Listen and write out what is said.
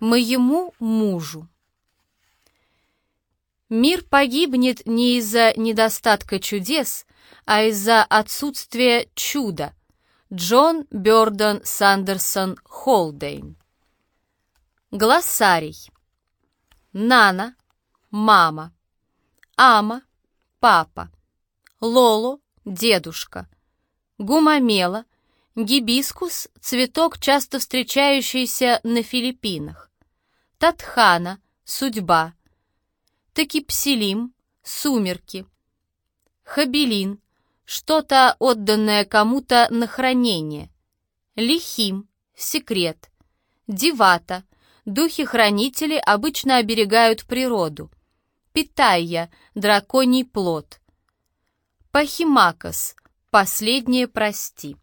Моему мужу. Мир погибнет не из-за недостатка чудес, а из-за отсутствия чуда. Джон Бёрдон Сандерсон Холдейн. Глоссарий. Нана, мама. Ама, папа. Лоло, дедушка. Гумамела, гибискус — цветок, часто встречающийся на Филиппинах. Татхана, судьба. Такипсилим, сумерки. Хабелин, что-то отданное кому-то на хранение. Лихим, секрет. Дивата, духи-хранители обычно оберегают природу. Питайя, драконий плод. Пахимакас, последнее прости.